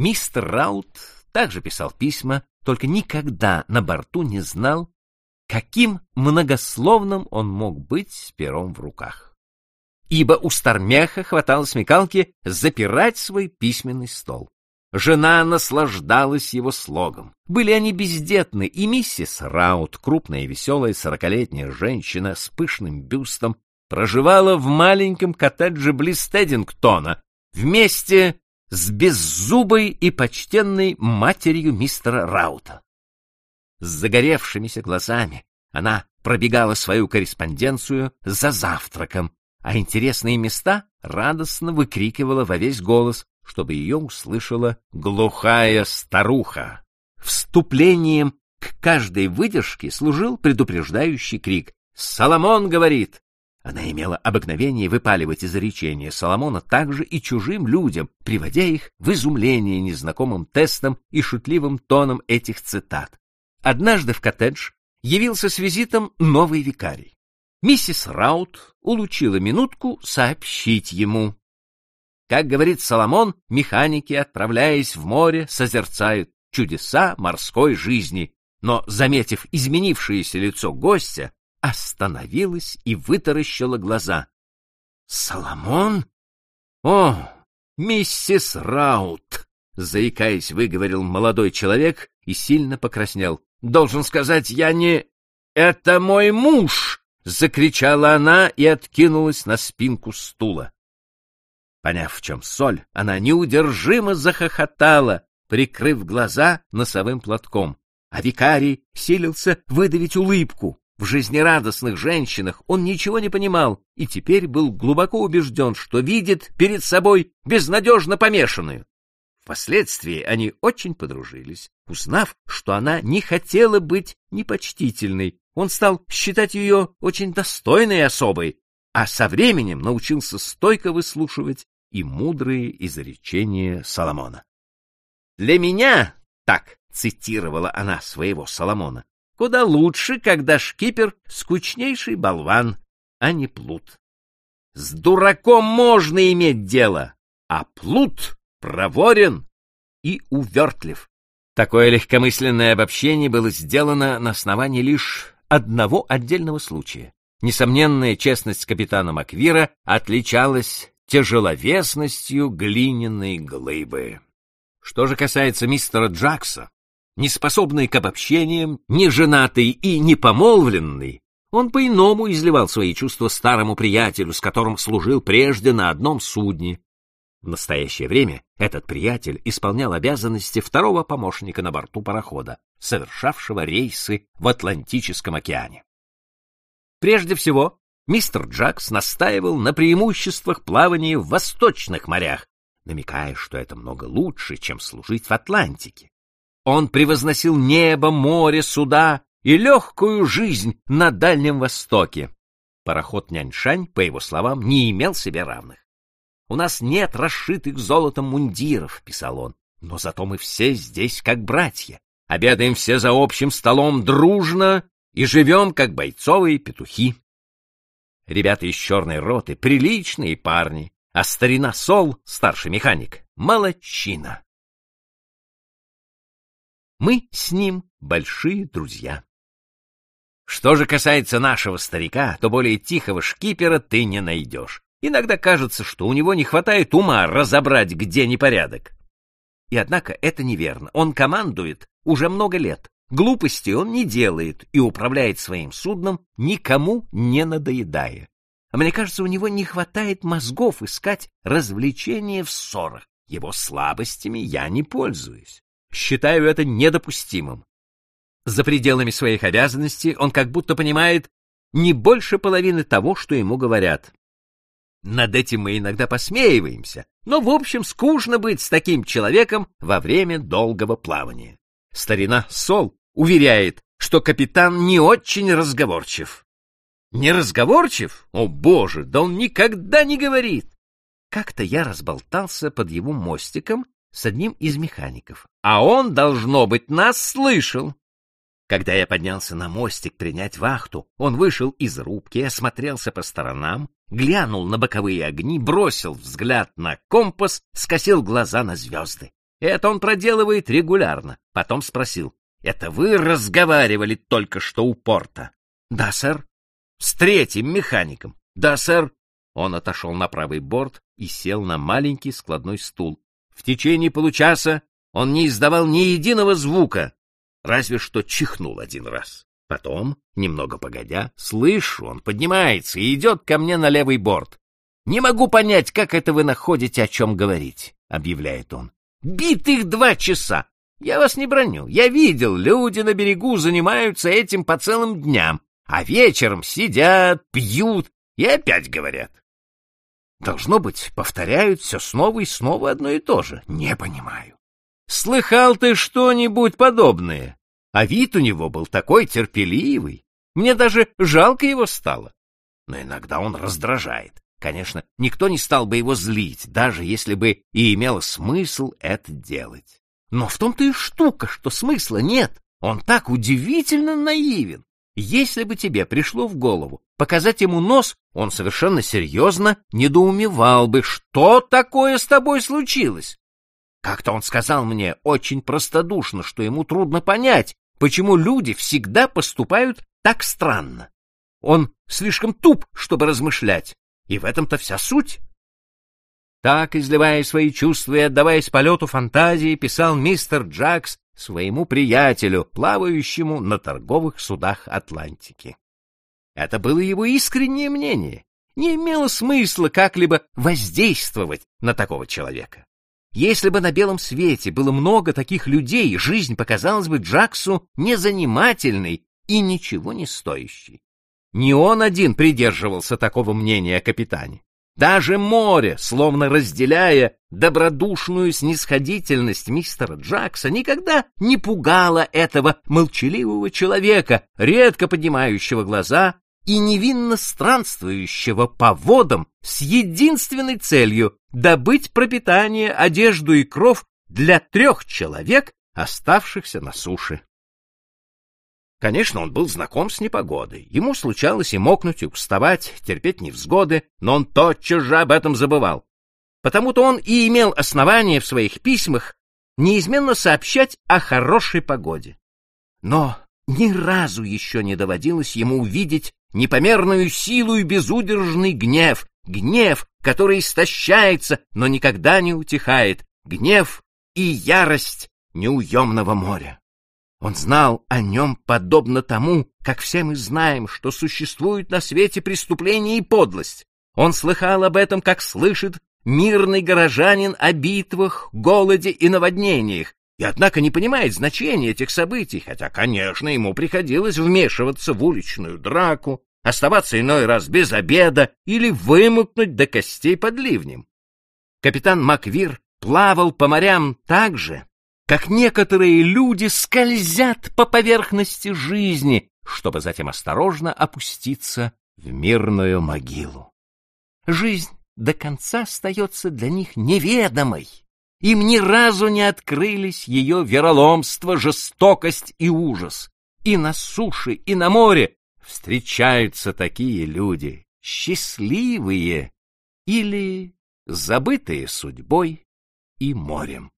Мистер Раут также писал письма, только никогда на борту не знал, каким многословным он мог быть с пером в руках. Ибо у Стармеха хватало смекалки запирать свой письменный стол. Жена наслаждалась его слогом. Были они бездетны, и миссис Раут, крупная и веселая сорокалетняя женщина с пышным бюстом, проживала в маленьком коттедже близ Теддингтона вместе с беззубой и почтенной матерью мистера Раута. С загоревшимися глазами она пробегала свою корреспонденцию за завтраком, а интересные места радостно выкрикивала во весь голос, чтобы ее услышала глухая старуха. Вступлением к каждой выдержке служил предупреждающий крик «Соломон говорит!» Она имела обыкновение выпаливать изречения Соломона также и чужим людям, приводя их в изумление незнакомым тестом и шутливым тоном этих цитат. Однажды в коттедж явился с визитом новый викарий. Миссис Раут улучила минутку сообщить ему. Как говорит Соломон, механики, отправляясь в море, созерцают чудеса морской жизни, но, заметив изменившееся лицо гостя, остановилась и вытаращила глаза. «Соломон? О, миссис Раут!» Заикаясь, выговорил молодой человек и сильно покраснел. «Должен сказать, я не... Это мой муж!» Закричала она и откинулась на спинку стула. Поняв, в чем соль, она неудержимо захохотала, прикрыв глаза носовым платком, а викарий силился выдавить улыбку. В жизнерадостных женщинах он ничего не понимал и теперь был глубоко убежден, что видит перед собой безнадежно помешанную. Впоследствии они очень подружились. Узнав, что она не хотела быть непочтительной, он стал считать ее очень достойной особой, а со временем научился стойко выслушивать и мудрые изречения Соломона. «Для меня, — так цитировала она своего Соломона, Куда лучше, когда шкипер — скучнейший болван, а не плут. С дураком можно иметь дело, а плут проворен и увертлив. Такое легкомысленное обобщение было сделано на основании лишь одного отдельного случая. Несомненная честность капитана Маквира отличалась тяжеловесностью глиняной глыбы. Что же касается мистера Джакса, неспособный к обобщениям, не женатый и не помолвленный, он по-иному изливал свои чувства старому приятелю, с которым служил прежде на одном судне. В настоящее время этот приятель исполнял обязанности второго помощника на борту парохода, совершавшего рейсы в Атлантическом океане. Прежде всего, мистер Джакс настаивал на преимуществах плавания в восточных морях, намекая, что это много лучше, чем служить в Атлантике. Он превозносил небо, море, суда и легкую жизнь на Дальнем Востоке. Пароход Няньшань, по его словам, не имел себе равных. «У нас нет расшитых золотом мундиров», — писал он, — «но зато мы все здесь как братья, обедаем все за общим столом дружно и живем как бойцовые петухи». Ребята из черной роты — приличные парни, а старина Сол, старший механик, — молодчина. Мы с ним большие друзья. Что же касается нашего старика, то более тихого шкипера ты не найдешь. Иногда кажется, что у него не хватает ума разобрать, где непорядок. И однако это неверно. Он командует уже много лет. Глупости он не делает и управляет своим судном, никому не надоедая. А мне кажется, у него не хватает мозгов искать развлечения в ссорах. Его слабостями я не пользуюсь. Считаю это недопустимым. За пределами своих обязанностей он как будто понимает не больше половины того, что ему говорят. Над этим мы иногда посмеиваемся, но, в общем, скучно быть с таким человеком во время долгого плавания. Старина Сол уверяет, что капитан не очень разговорчив. Не разговорчив? О, боже, да он никогда не говорит! Как-то я разболтался под его мостиком с одним из механиков, а он, должно быть, нас слышал. Когда я поднялся на мостик принять вахту, он вышел из рубки, осмотрелся по сторонам, глянул на боковые огни, бросил взгляд на компас, скосил глаза на звезды. Это он проделывает регулярно. Потом спросил, это вы разговаривали только что у порта? Да, сэр. С третьим механиком? Да, сэр. Он отошел на правый борт и сел на маленький складной стул. В течение получаса он не издавал ни единого звука, разве что чихнул один раз. Потом, немного погодя, слышу, он поднимается и идет ко мне на левый борт. «Не могу понять, как это вы находите, о чем говорить», — объявляет он. «Битых два часа! Я вас не броню. Я видел, люди на берегу занимаются этим по целым дням, а вечером сидят, пьют и опять говорят. Должно быть, повторяют все снова и снова одно и то же. Не понимаю. Слыхал ты что-нибудь подобное? А вид у него был такой терпеливый. Мне даже жалко его стало. Но иногда он раздражает. Конечно, никто не стал бы его злить, даже если бы и имело смысл это делать. Но в том-то и штука, что смысла нет. Он так удивительно наивен. Если бы тебе пришло в голову показать ему нос, он совершенно серьезно недоумевал бы, что такое с тобой случилось. Как-то он сказал мне очень простодушно, что ему трудно понять, почему люди всегда поступают так странно. Он слишком туп, чтобы размышлять, и в этом-то вся суть. Так, изливая свои чувства и отдаваясь полету фантазии, писал мистер Джакс своему приятелю, плавающему на торговых судах Атлантики. Это было его искреннее мнение. Не имело смысла как-либо воздействовать на такого человека. Если бы на белом свете было много таких людей, жизнь показалась бы Джаксу незанимательной и ничего не стоящей. Не он один придерживался такого мнения о капитане. Даже море, словно разделяя добродушную снисходительность мистера Джакса, никогда не пугало этого молчаливого человека, редко поднимающего глаза и невинно странствующего по водам с единственной целью добыть пропитание, одежду и кров для трех человек, оставшихся на суше. Конечно, он был знаком с непогодой. Ему случалось и мокнуть, и уставать, терпеть невзгоды, но он тотчас же об этом забывал. Потому-то он и имел основание в своих письмах неизменно сообщать о хорошей погоде. Но ни разу еще не доводилось ему увидеть непомерную силу и безудержный гнев, гнев, который истощается, но никогда не утихает, гнев и ярость неуемного моря. Он знал о нем подобно тому, как все мы знаем, что существует на свете преступление и подлость. Он слыхал об этом, как слышит мирный горожанин о битвах, голоде и наводнениях, и однако не понимает значения этих событий, хотя, конечно, ему приходилось вмешиваться в уличную драку, оставаться иной раз без обеда или вымокнуть до костей под ливнем. Капитан Маквир плавал по морям так же, как некоторые люди скользят по поверхности жизни, чтобы затем осторожно опуститься в мирную могилу. Жизнь до конца остается для них неведомой. Им ни разу не открылись ее вероломство, жестокость и ужас. И на суше, и на море встречаются такие люди, счастливые или забытые судьбой и морем.